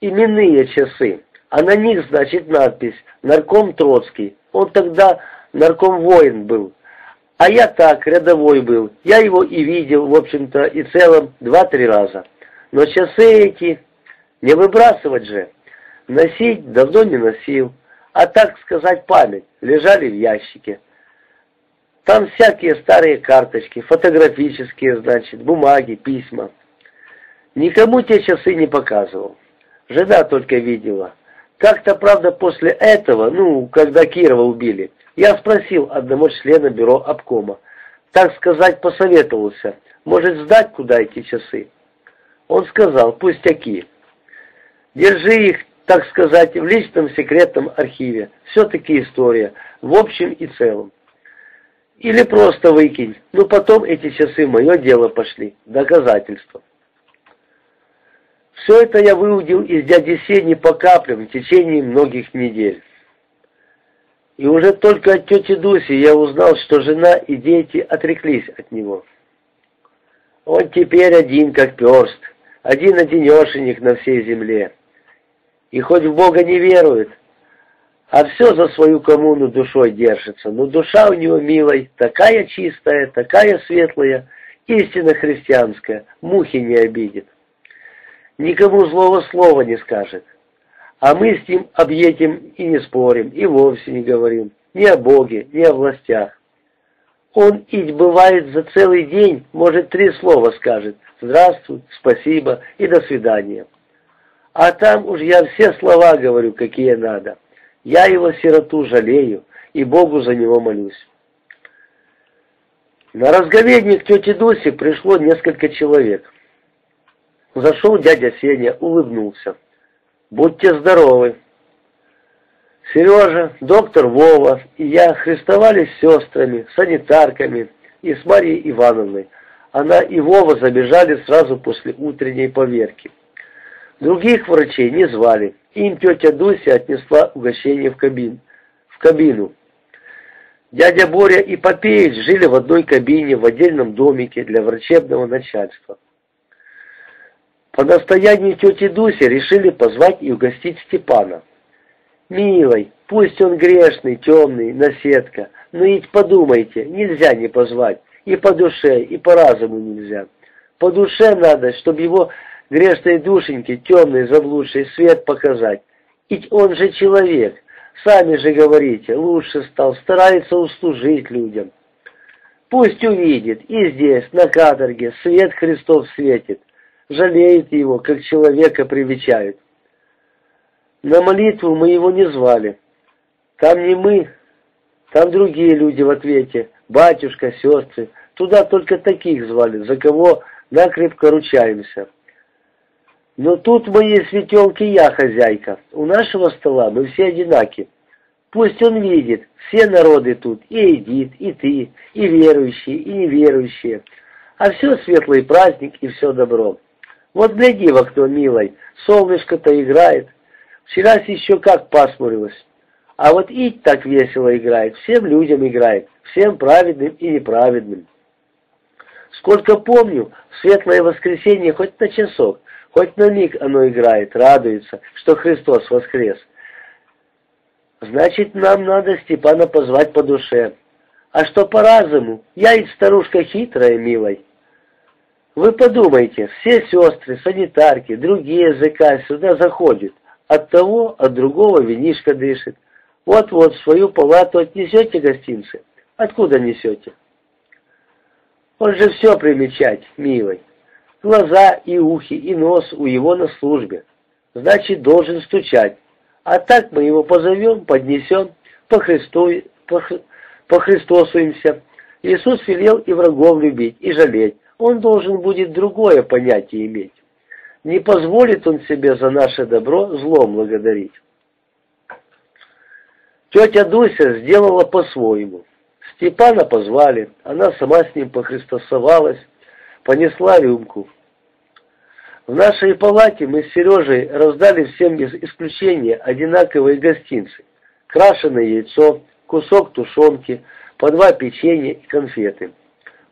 именные часы, а на них, значит, надпись «Нарком Троцкий». Он тогда нарком воин был, а я так, рядовой был. Я его и видел, в общем-то, и целом два-три раза. Но часы эти не выбрасывать же. Носить давно не носил, а так сказать память, лежали в ящике. Там всякие старые карточки, фотографические, значит, бумаги, письма. Никому те часы не показывал. Жена только видела. Как-то, правда, после этого, ну, когда Кирова убили, я спросил одного члена бюро обкома, так сказать, посоветовался, может сдать куда эти часы. Он сказал, пустяки. Держи их, так сказать, в личном секретном архиве. Все-таки история, в общем и целом. Или просто выкинь. Ну потом эти часы мое дело пошли. Доказательства. Все это я выудил из дяди Сени по каплям в течение многих недель. И уже только от тети Дуси я узнал, что жена и дети отреклись от него. Он теперь один, как перст, один-одинешенек на всей земле. И хоть в Бога не верует, а все за свою коммуну душой держится. Но душа у него, милой, такая чистая, такая светлая, истинно христианская, мухи не обидит. Никому злого слова не скажет. А мы с ним объедем и не спорим, и вовсе не говорим ни о Боге, ни о властях. Он ведь бывает за целый день, может, три слова скажет. Здравствуй, спасибо и до свидания. А там уж я все слова говорю, какие надо. Я его сироту жалею и Богу за него молюсь. На разговедник тети Дуси пришло несколько человек. Зашел дядя Сеня, улыбнулся. «Будьте здоровы!» Сережа, доктор Вова и я христовались с сестрами, санитарками и с Марьей Ивановной. Она и Вова забежали сразу после утренней поверки. Других врачей не звали. Им тетя Дуся отнесла угощение в, кабин, в кабину. Дядя Боря и Попеич жили в одной кабине в отдельном домике для врачебного начальства. По настоянию тети Дуси решили позвать и угостить Степана. «Милый, пусть он грешный, темный, наседка, но ведь подумайте, нельзя не позвать, и по душе, и по разуму нельзя. По душе надо, чтобы его грешной душеньке темный заблудший свет показать. Ведь он же человек, сами же говорите, лучше стал, старается услужить людям. Пусть увидит, и здесь, на каторге, свет Христов светит, жалеет его, как человека привечают. На молитву мы его не звали. Там не мы, там другие люди в ответе, батюшка, сестры. Туда только таких звали, за кого накрепко ручаемся. Но тут мои светелки я хозяйка. У нашего стола мы все одинаки. Пусть он видит, все народы тут, и Эдит, и ты, и верующие, и неверующие. А все светлый праздник и все добро. Вот гляди в окно, милой, солнышко-то играет. Вчера еще как пасмурилось. А вот Ить так весело играет, всем людям играет, всем праведным и неправедным. Сколько помню, в светлое воскресенье хоть на часок, хоть на миг оно играет, радуется, что Христос воскрес. Значит, нам надо Степана позвать по душе. А что по разуму? Я ведь старушка хитрая, милой. Вы подумайте, все сестры, санитарки, другие языка сюда заходят. От того, от другого винишка дышит. Вот-вот в свою палату отнесете гостинцы. Откуда несете? Он же все примечать, милый. Глаза и ухи, и нос у его на службе. Значит, должен стучать. А так мы его позовем, поднесем, похристу... пох... похристосуемся. Иисус велел и врагов любить, и жалеть. Он должен будет другое понятие иметь. Не позволит он себе за наше добро злом благодарить. Тетя Дуся сделала по-своему. Степана позвали, она сама с ним похристосовалась, понесла рюмку. В нашей палате мы с Сережей раздали всем без исключения одинаковые гостинцы. Крашеное яйцо, кусок тушенки, по два печенья и конфеты.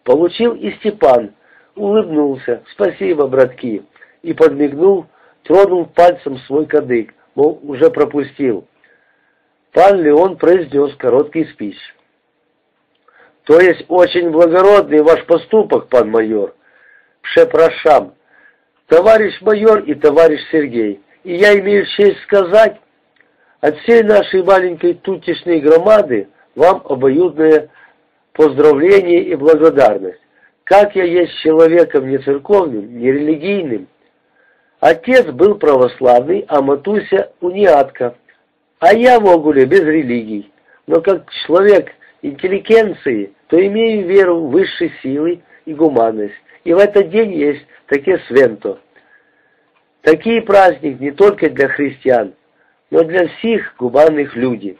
Получил и Степан, улыбнулся, спасибо, братки, и подмигнул тронул пальцем свой кадык, мол, уже пропустил. Пан Леон произнес короткий спич. «То есть очень благородный ваш поступок, пан майор. Пшепрошам, товарищ майор и товарищ Сергей, и я имею честь сказать, от всей нашей маленькой тутишной громады вам обоюдное поздравление и благодарность. Как я есть человеком не церковным, не религийным. Отец был православный, а Матуся униатка, а я в Огуле без религий. Но как человек интеллигенции, то имею веру в высшей силы и гуманность. И в этот день есть такие свенто. Такие праздник не только для христиан, но для всех гуманных людей.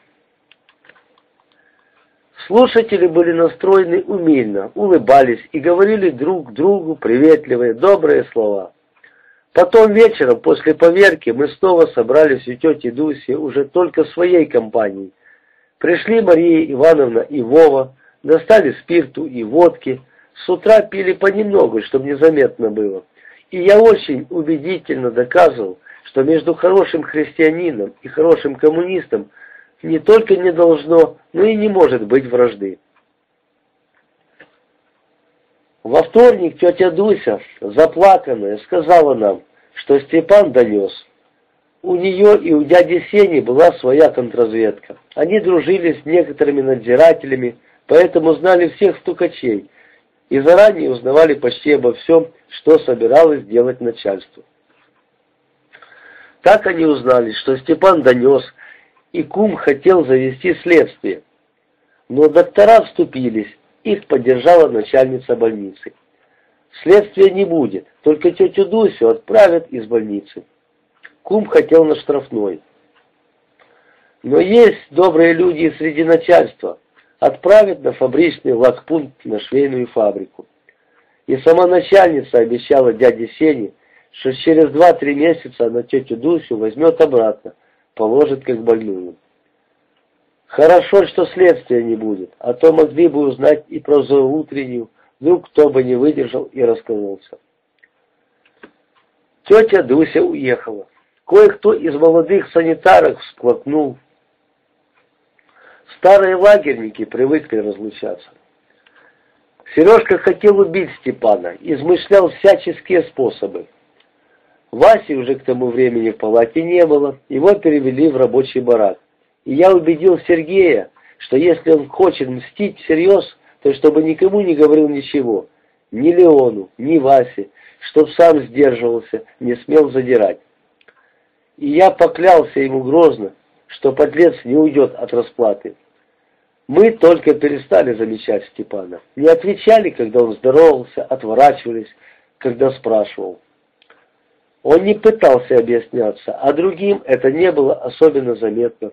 Слушатели были настроены умильно, улыбались и говорили друг другу приветливые, добрые слова. Потом вечером, после поверки, мы снова собрались у тети Дуси уже только своей компанией. Пришли Мария Ивановна и Вова, достали спирту и водки. С утра пили понемногу, чтобы незаметно было. И я очень убедительно доказывал, что между хорошим христианином и хорошим коммунистом не только не должно, но и не может быть вражды. Во вторник тетя Дуся, заплаканная, сказала нам, что Степан донес. У нее и у дяди Сени была своя контрразведка. Они дружили с некоторыми надзирателями, поэтому знали всех стукачей и заранее узнавали почти обо всем, что собиралось делать начальство. Так они узнали, что Степан донес, и кум хотел завести следствие. Но доктора вступились, их поддержала начальница больницы. Следствия не будет, только тетю Дусю отправят из больницы. Кум хотел на штрафной. Но есть добрые люди среди начальства. Отправят на фабричный лагпункт на швейную фабрику. И сама начальница обещала дяде Сене, что через два-три месяца она тетю Дусю возьмет обратно, положит как больную. Хорошо, что следствия не будет, а то могли бы узнать и про заутреннюю, вдруг кто бы не выдержал и раскололся. Тетя Дуся уехала. Кое-кто из молодых санитарок всплакнул. Старые лагерники привыкли разлучаться. Сережка хотел убить Степана, измышлял всяческие способы. Васи уже к тому времени в палате не было, его перевели в рабочий барак. И я убедил Сергея, что если он хочет мстить всерьез, то чтобы никому не говорил ничего, ни Леону, ни Васе, чтоб сам сдерживался, не смел задирать. И я поклялся ему грозно, что подлец не уйдет от расплаты. Мы только перестали замечать Степана. Не отвечали, когда он здоровался, отворачивались, когда спрашивал. Он не пытался объясняться, а другим это не было особенно заметно.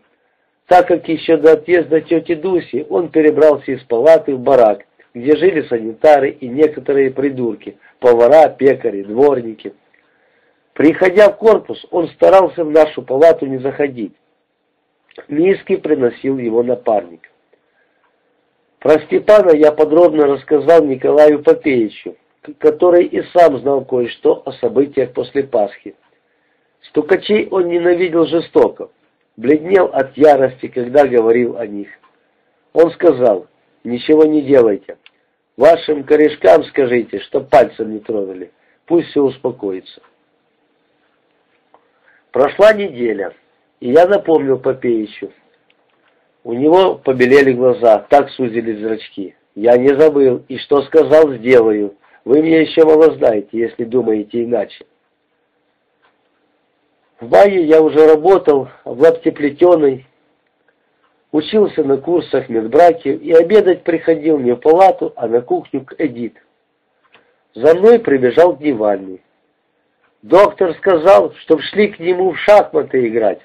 Так как еще до отъезда тети Дуси он перебрался из палаты в барак, где жили санитары и некоторые придурки, повара, пекари, дворники. Приходя в корпус, он старался в нашу палату не заходить. Миски приносил его напарник. Про Степана я подробно рассказал Николаю Попеичу, который и сам знал кое-что о событиях после Пасхи. Стукачей он ненавидел жестоко, бледнел от ярости, когда говорил о них. Он сказал, ничего не делайте. Вашим корешкам скажите, что пальцем не тронули. Пусть все успокоится. Прошла неделя, и я напомнил Попеичу. У него побелели глаза, так сузились зрачки. Я не забыл, и что сказал, сделаю. Вы меня еще мало знаете, если думаете иначе. В мае я уже работал в лаптеплетеной, учился на курсах медбраки и обедать приходил не в палату, а на кухню к Эдит. За мной прибежал дневальный. Доктор сказал, чтоб шли к нему в шахматы играть.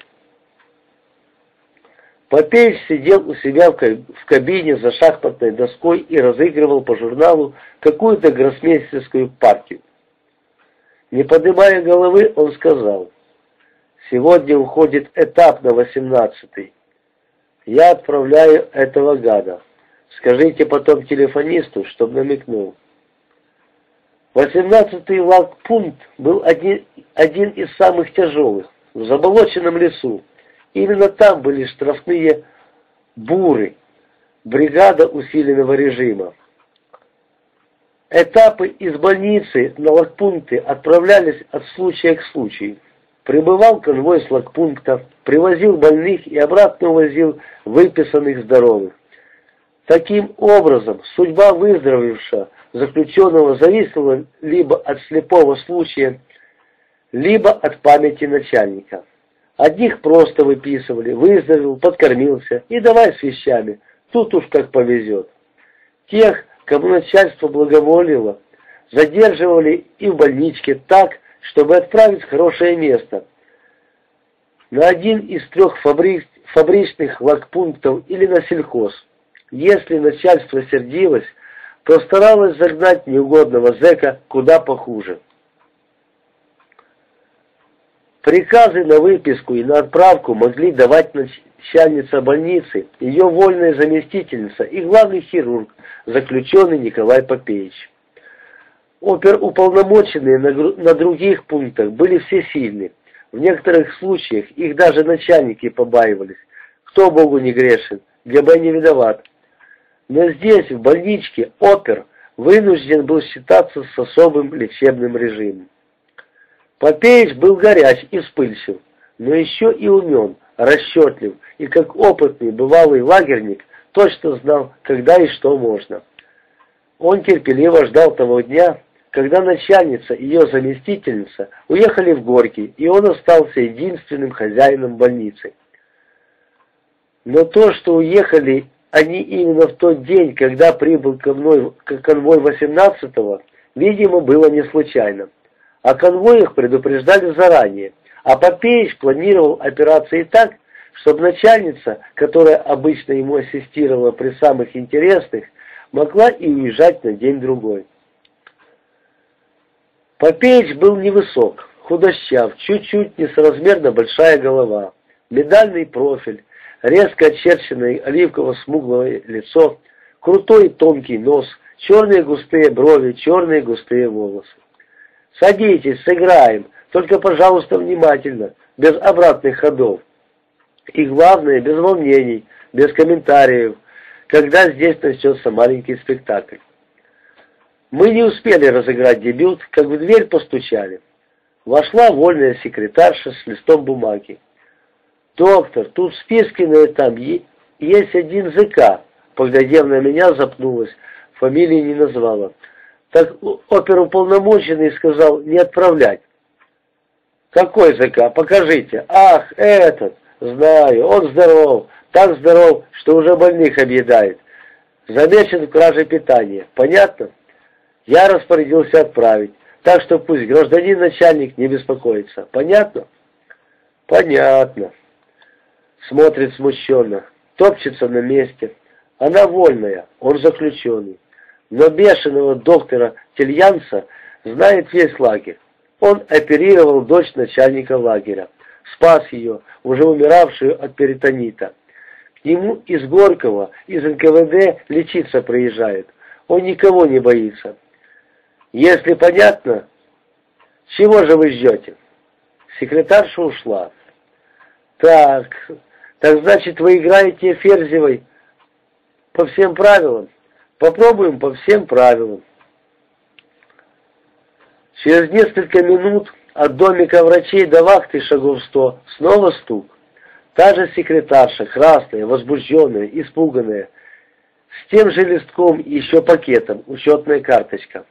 Попеев сидел у себя в кабине за шахматной доской и разыгрывал по журналу какую-то гроссмейстерскую партию. Не поднимая головы, он сказал, «Сегодня уходит этап на восемнадцатый. Я отправляю этого гада. Скажите потом телефонисту, чтоб намекнул». Восемнадцатый лагпункт был один, один из самых тяжелых, в заболоченном лесу. Именно там были штрафные буры, бригада усиленного режима. Этапы из больницы на лагпункты отправлялись от случая к случаю. Прибывал конвой с лагпункта, привозил больных и обратно увозил выписанных здоровых. Таким образом, судьба выздоровевшего заключенного зависела либо от слепого случая, либо от памяти начальника. Одних просто выписывали, выздоровел, подкормился и давай с вещами, тут уж как повезет. Тех, кому начальство благоволило, задерживали и в больничке так, чтобы отправить в хорошее место. На один из трех фабрик, фабричных лагпунктов или на сельхоз. Если начальство сердилось, то старалось загнать неугодного зэка куда похуже. Приказы на выписку и на отправку могли давать начальница больницы, ее вольная заместительница и главный хирург, заключенный Николай Попеевич. Оперуполномоченные на, других пунктах были все сильны. В некоторых случаях их даже начальники побаивались. Кто Богу не грешен, ГБ не виноват. Но здесь, в больничке, опер вынужден был считаться с особым лечебным режимом. Попеич был горяч и вспыльчив, но еще и умен, расчетлив, и как опытный бывалый лагерник точно знал, когда и что можно. Он терпеливо ждал того дня, когда начальница и ее заместительница уехали в Горький, и он остался единственным хозяином больницы. Но то, что уехали они именно в тот день, когда прибыл конвой, конвой 18-го, видимо, было не случайно. О конвоях предупреждали заранее, а Попеич планировал операции так, чтобы начальница, которая обычно ему ассистировала при самых интересных, могла и уезжать на день-другой. Попеич был невысок, худощав, чуть-чуть несоразмерно большая голова, медальный профиль, резко очерченное оливково-смуглое лицо, крутой тонкий нос, черные густые брови, черные густые волосы. «Садитесь, сыграем, только, пожалуйста, внимательно, без обратных ходов. И главное, без волнений, без комментариев, когда здесь начнется маленький спектакль». Мы не успели разыграть дебют, как в дверь постучали. Вошла вольная секретарша с листом бумаги. «Доктор, тут в списке на этом есть один ЗК». Поглядев на меня, запнулась, фамилии не назвала. Так оперуполномоченный сказал не отправлять. «Какой ЗК? Покажите». «Ах, этот! Знаю, он здоров, так здоров, что уже больных объедает. Замечен в краже питания. Понятно?» Я распорядился отправить, так что пусть гражданин-начальник не беспокоится. Понятно? Понятно. Смотрит смущенно, топчется на месте. Она вольная, он заключенный. Но бешеного доктора Тельянца знает весь лагерь. Он оперировал дочь начальника лагеря, спас ее, уже умиравшую от перитонита. К нему из Горького, из НКВД лечиться приезжает. Он никого не боится. Если понятно, чего же вы ждете? Секретарша ушла. Так, так значит вы играете Ферзевой по всем правилам? Попробуем по всем правилам. Через несколько минут от домика врачей до вахты шагов сто снова стук. Та же секретарша, красная, возбужденная, испуганная, с тем же листком и еще пакетом, учетная карточка.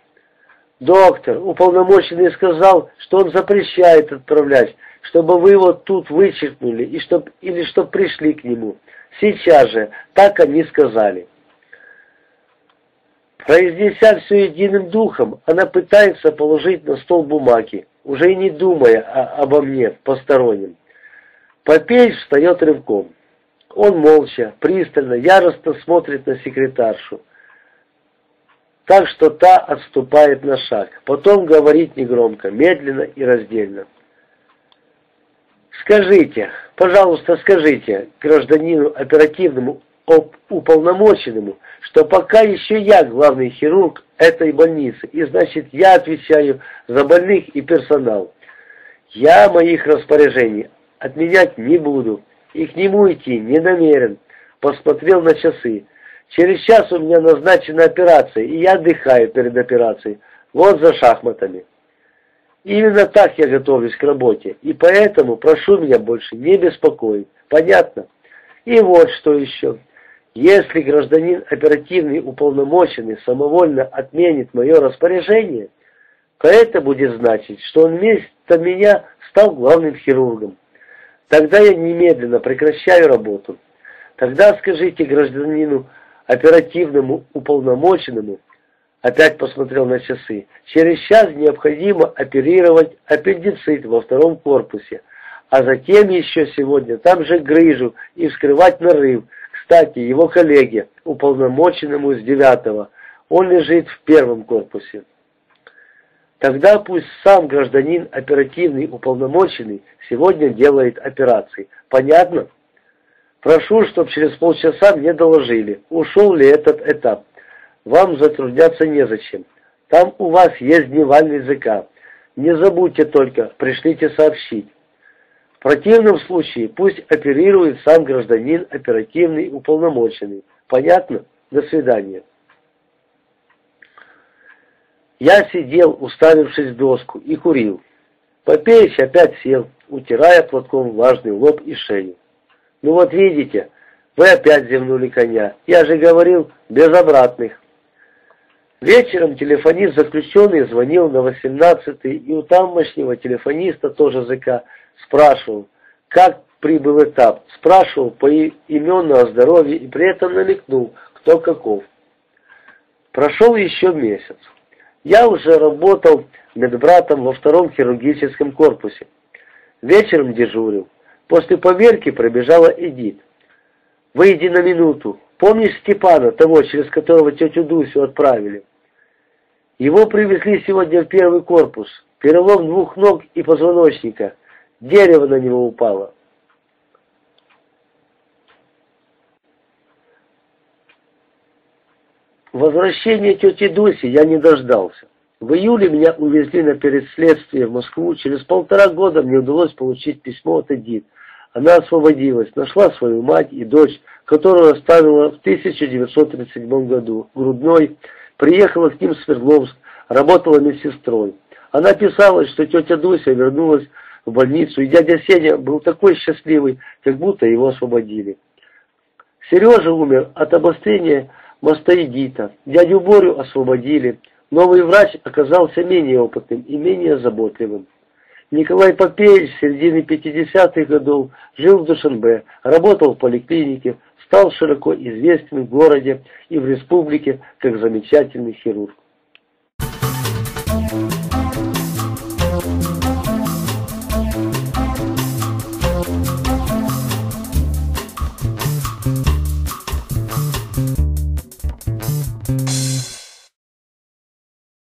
Доктор, уполномоченный сказал, что он запрещает отправлять, чтобы вы его тут вычеркнули и чтоб, или чтоб пришли к нему. Сейчас же, так они сказали. Произнеся все единым духом, она пытается положить на стол бумаги, уже и не думая о, обо мне, постороннем. Попеич встает рывком. Он молча, пристально, яростно смотрит на секретаршу так что та отступает на шаг. Потом говорит негромко, медленно и раздельно. «Скажите, пожалуйста, скажите гражданину оперативному уполномоченному, что пока еще я главный хирург этой больницы, и значит я отвечаю за больных и персонал. Я моих распоряжений отменять не буду, и к нему идти не намерен. Посмотрел на часы. Через час у меня назначена операция, и я отдыхаю перед операцией. Вот за шахматами. Именно так я готовлюсь к работе, и поэтому прошу меня больше не беспокоить. Понятно? И вот что еще. Если гражданин оперативный уполномоченный самовольно отменит мое распоряжение, то это будет значить, что он вместо меня стал главным хирургом. Тогда я немедленно прекращаю работу. Тогда скажите гражданину оперативному уполномоченному, опять посмотрел на часы, через час необходимо оперировать аппендицит во втором корпусе, а затем еще сегодня там же грыжу и вскрывать нарыв. Кстати, его коллеге, уполномоченному с девятого, он лежит в первом корпусе. Тогда пусть сам гражданин оперативный уполномоченный сегодня делает операции. Понятно? Прошу, чтобы через полчаса мне доложили, ушел ли этот этап. Вам затрудняться незачем. Там у вас есть дневальный языка. Не забудьте только, пришлите сообщить. В противном случае пусть оперирует сам гражданин оперативный уполномоченный. Понятно? До свидания. Я сидел, уставившись в доску, и курил. Попеич опять сел, утирая платком влажный лоб и шею. Ну вот видите, вы опять земнули коня. Я же говорил, без обратных. Вечером телефонист заключенный звонил на 18-й, и у тамошнего телефониста тоже ЗК спрашивал, как прибыл этап, спрашивал по именно о здоровье и при этом намекнул, кто каков. Прошел еще месяц. Я уже работал медбратом во втором хирургическом корпусе. Вечером дежурил. После поверки пробежала Эдит. «Выйди на минуту. Помнишь Степана, того, через которого тетю Дусю отправили?» Его привезли сегодня в первый корпус. Перелом двух ног и позвоночника. Дерево на него упало. Возвращения тети Дуси я не дождался. В июле меня увезли на передследствие в Москву. Через полтора года мне удалось получить письмо от Эдит. Она освободилась, нашла свою мать и дочь, которую оставила в 1937 году, грудной, приехала к ним в Свердловск, работала медсестрой. Она писала, что тетя Дуся вернулась в больницу, и дядя Сеня был такой счастливый, как будто его освободили. Сережа умер от обострения мастоидита, дядю Борю освободили, новый врач оказался менее опытным и менее заботливым. Николай Попеевич с середины 50-х годов жил в Душанбе, работал в поликлинике, стал широко известным в городе и в республике как замечательный хирург.